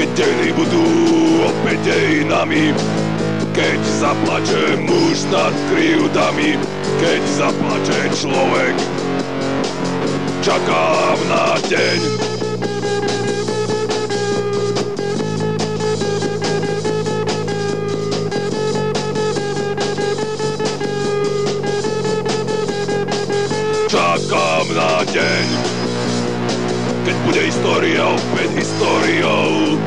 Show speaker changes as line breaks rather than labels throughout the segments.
Keď dejiny budú opäť dejinami, keď zaplače muž nad kryjúdami, keď zaplače človek. Čakám na deň, Čakám na deň, keď bude história opäť históriou.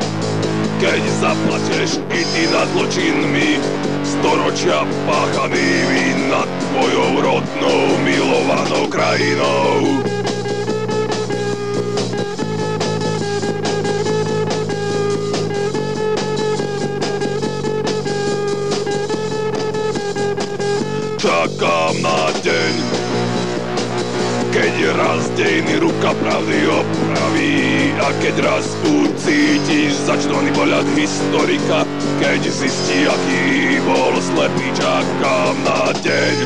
Keď zaplačeš i ty nad zločinmi, storočia páchanými nad tvojou rodnou milovanou krajinou. Čakám na deň, keď raz dejný ruka pravdy opraví a keď raz ucítiš začnovaný pohľad historika, keď zistí, aký bol slepý, čakám na deň.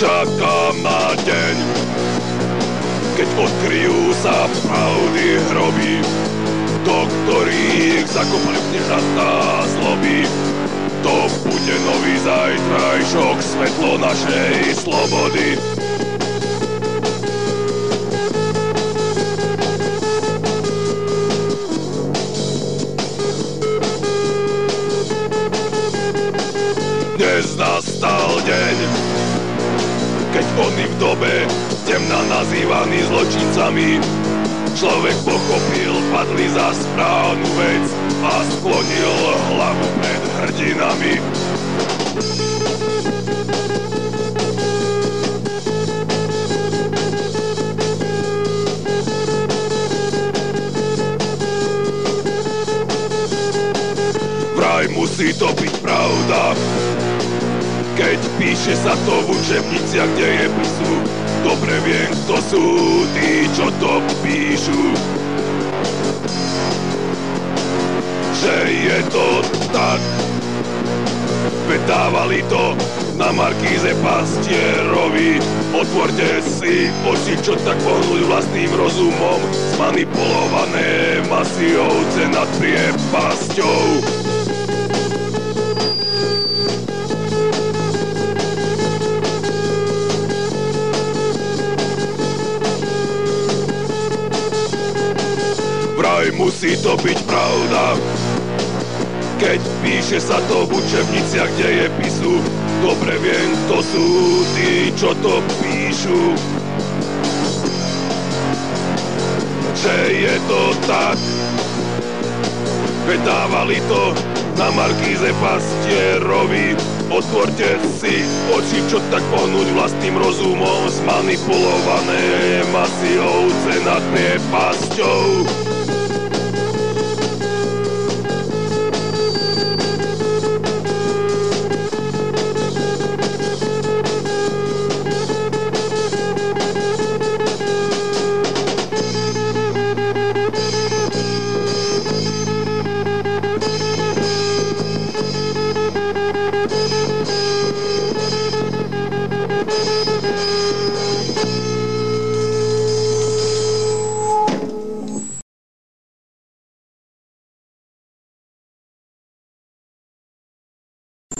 Čakám na odkryjú sa pravdy hroby, do ktorých zakopali kniežatá zloby. To bude nový zajtrajšok, svetlo našej slobody. Dnes nastal deň, keď oni v dobe temna nazývaní zločincami Človek pochopil, padli za správnu vec a sklonil hlavu pred hrdinami. Vraj musí to byť pravda, keď píše sa to v učebniciach, kde je písu Dobre viem, kto sú tí, čo to píšu. Že je to tak. Vedávali to na Markíze Pastierovi. Otvorte si oči, čo tak pohľujú vlastným rozumom. Zmanipulované masy ovce nad priepasťou Vraj musí to byť pravda. Keď píše sa to v učebniciach dejepisu Dobre viem, kto sú tí, čo to píšu. Že je to tak. Veď dávali to na Markíze Pastierovi. Otvorte si oči, čo tak pohnúť vlastným rozumom. Zmanipulované masy ovce nad priepasťou